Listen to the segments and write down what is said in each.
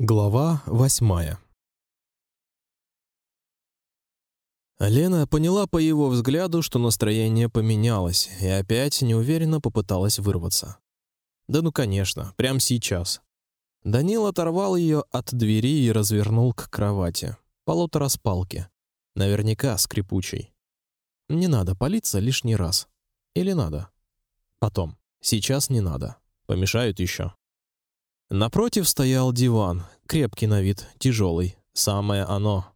Глава восьмая Лена поняла по его взгляду, что настроение поменялось, и опять неуверенно попыталась вырваться. Да ну конечно, прямо сейчас. Данил оторвал ее от двери и развернул к кровати. Полутораспалки, наверняка скрипучий. Не надо палиться лишний раз. Или надо? Потом. Сейчас не надо. Помешают еще. Напротив стоял диван, крепкий на вид, тяжелый, самое оно.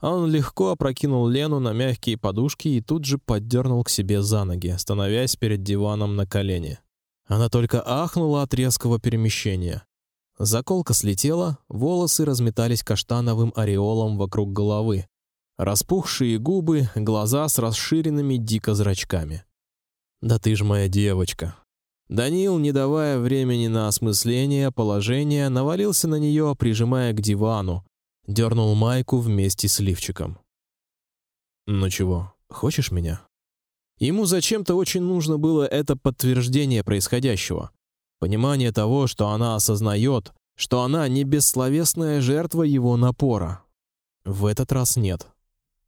Он легко опрокинул Лену на мягкие подушки и тут же поддернул к себе за ноги, становясь перед диваном на колени. Она только ахнула от резкого перемещения. Заколка слетела, волосы разметались каштановым ореолом вокруг головы, распухшие губы, глаза с расширенными дико зрачками. Да ты ж моя девочка, Данил, не давая времени на осмысление положения, навалился на нее, прижимая к дивану, дернул майку вместе с лифчиком. Ну чего, хочешь меня? Ему зачем-то очень нужно было это подтверждение происходящего, понимание того, что она осознает, что она не бессловесная жертва его напора. В этот раз нет.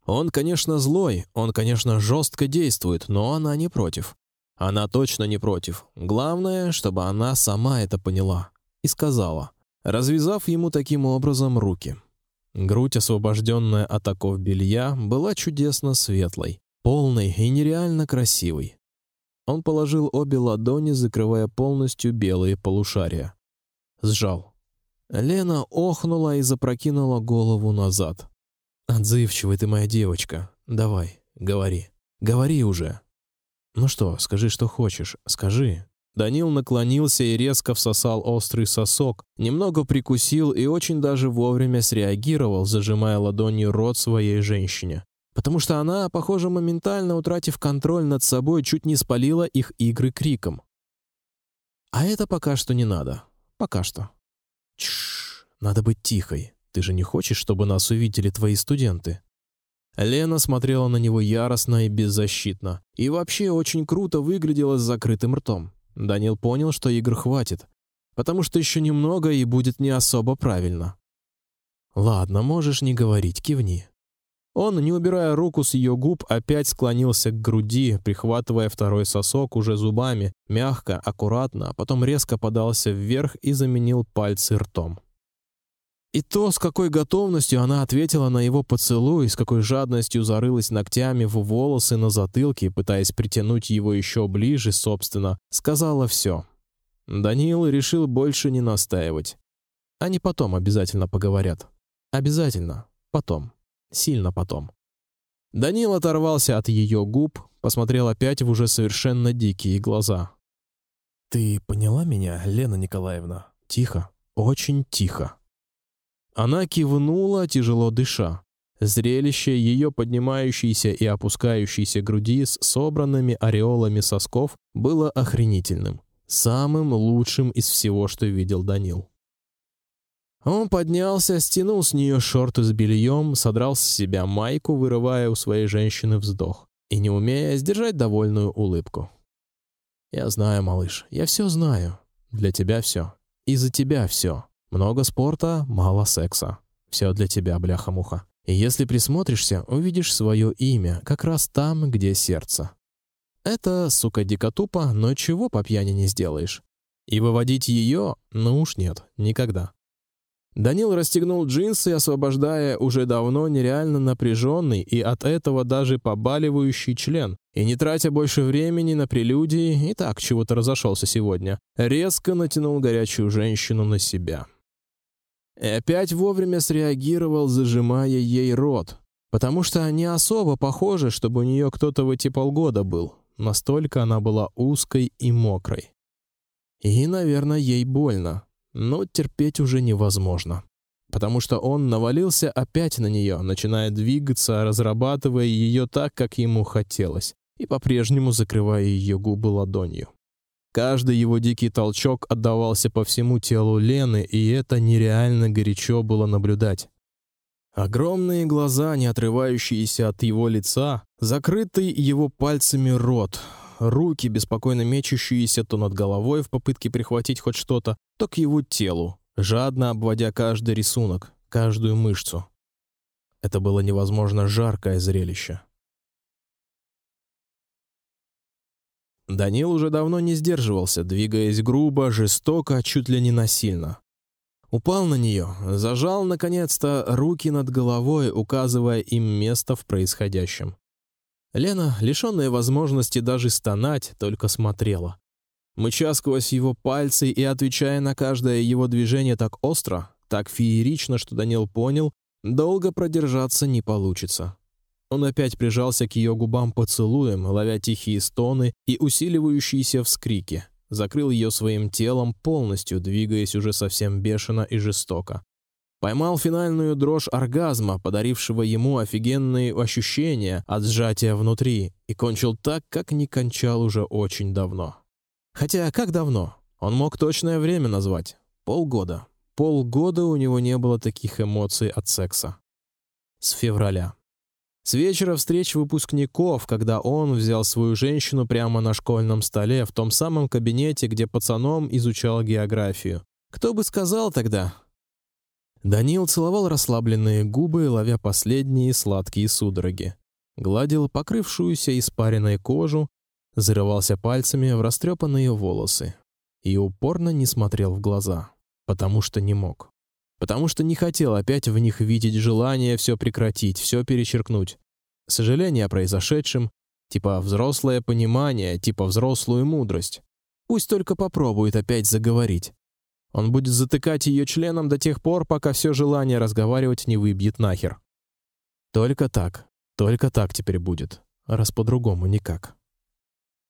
Он, конечно, злой, он, конечно, жестко действует, но она не против. Она точно не против. Главное, чтобы она сама это поняла и сказала, развязав ему таким образом руки. Грудь, освобожденная от оков белья, была чудесно светлой, полной и нереально красивой. Он положил обе ладони, закрывая полностью белые полушария. Сжал. Лена охнула и запрокинула голову назад. Отзывчивая ты моя девочка. Давай, говори, говори уже. Ну что, скажи, что хочешь, скажи. Данил наклонился и резко всосал острый сосок, немного прикусил и очень даже вовремя среагировал, зажимая ладонью рот своей женщине, потому что она, похоже, моментально утратив контроль над собой, чуть не спалила их игры криком. А это пока что не надо, пока что. Чш, надо быть тихой. Ты же не хочешь, чтобы нас увидели твои студенты? Лена смотрела на него яростно и беззащитно, и вообще очень круто выглядела с закрытым ртом. Данил понял, что игр хватит, потому что еще немного и будет не особо правильно. Ладно, можешь не говорить, кивни. Он, не убирая руку с ее губ, опять склонился к груди, прихватывая второй сосок уже зубами, мягко, аккуратно, а потом резко подался вверх и заменил пальцы ртом. И то, с какой готовностью она ответила на его поцелуй, с какой жадностью зарылась ногтями в волосы на затылке, пытаясь притянуть его еще ближе, собственно, сказала все. Даниил решил больше не настаивать. Они потом обязательно поговорят. Обязательно. Потом. Сильно потом. Даниил оторвался от ее губ, посмотрел опять в уже совершенно дикие глаза. Ты поняла меня, Лена Николаевна? Тихо, очень тихо. Она кивнула, тяжело дыша. Зрелище ее поднимающейся и опускающейся груди с собранными ореолами сосков было охренительным, самым лучшим из всего, что видел Данил. Он поднялся, стянул с нее шорты с бельем, содрал с себя майку, вырывая у своей женщины вздох и не умея сдержать довольную улыбку. Я знаю, малыш, я все знаю. Для тебя все, и за тебя все. Много спорта, мало секса. Все для тебя, бляха-муха. И если присмотришься, увидишь свое имя как раз там, где сердце. Это, сука, дико тупо, но чего по пьяни не сделаешь. И выводить ее, ну уж нет, никогда. Данил расстегнул джинсы, освобождая уже давно нереально напряженный и от этого даже побаливающий член, и не тратя больше времени на прелюдии, и так чего-то разошелся сегодня, резко натянул горячую женщину на себя. И опять вовремя среагировал, зажимая ей рот, потому что не особо похоже, чтобы у нее кто-то в эти полгода был. Настолько она была узкой и мокрой. И, наверное, ей больно, но терпеть уже невозможно, потому что он навалился опять на нее, начиная двигаться, разрабатывая ее так, как ему хотелось, и по-прежнему закрывая ее губы ладонью. Каждый его дикий толчок отдавался по всему телу Лены, и это нереально горячо было наблюдать. Огромные глаза, не отрывающиеся от его лица, закрытый его пальцами рот, руки, беспокойно мечущиеся то над головой в попытке прихватить хоть что-то, то к его телу, жадно обводя каждый рисунок, каждую мышцу. Это было невозможно жаркое зрелище. Данил уже давно не сдерживался, двигаясь грубо, жестоко, чуть ли не насильно. Упал на нее, зажал наконец-то руки над головой, указывая им место в происходящем. Лена, лишенная возможности даже стонать, только смотрела, мыча сквозь его пальцы и отвечая на каждое его движение так остро, так феерично, что Данил понял, долго продержаться не получится. Он опять прижался к ее губам поцелуем, ловя тихие стоны и усиливающиеся вскрики. Закрыл ее своим телом полностью, двигаясь уже совсем бешено и жестоко. Поймал финальную дрожь оргазма, подарившего ему офигенные ощущения от сжатия внутри, и кончил так, как не кончал уже очень давно. Хотя как давно? Он мог точное время назвать. Полгода. Полгода у него не было таких эмоций от секса. С февраля. С вечера встреч выпускников, когда он взял свою женщину прямо на школьном столе в том самом кабинете, где пацаном изучал географию. Кто бы сказал тогда? Данил целовал расслабленные губы, ловя последние сладкие судороги, гладил покрывшуюся испаренной кожу, зарывался пальцами в растрепанные волосы и упорно не смотрел в глаза, потому что не мог потому что не хотел опять в них видеть желание все прекратить, все перечеркнуть. Сожаление о произошедшем, типа взрослое понимание, типа взрослую мудрость. Пусть только попробует опять заговорить. Он будет затыкать ее членом до тех пор, пока все желание разговаривать не выбьет нахер. Только так, только так теперь будет, раз по-другому никак.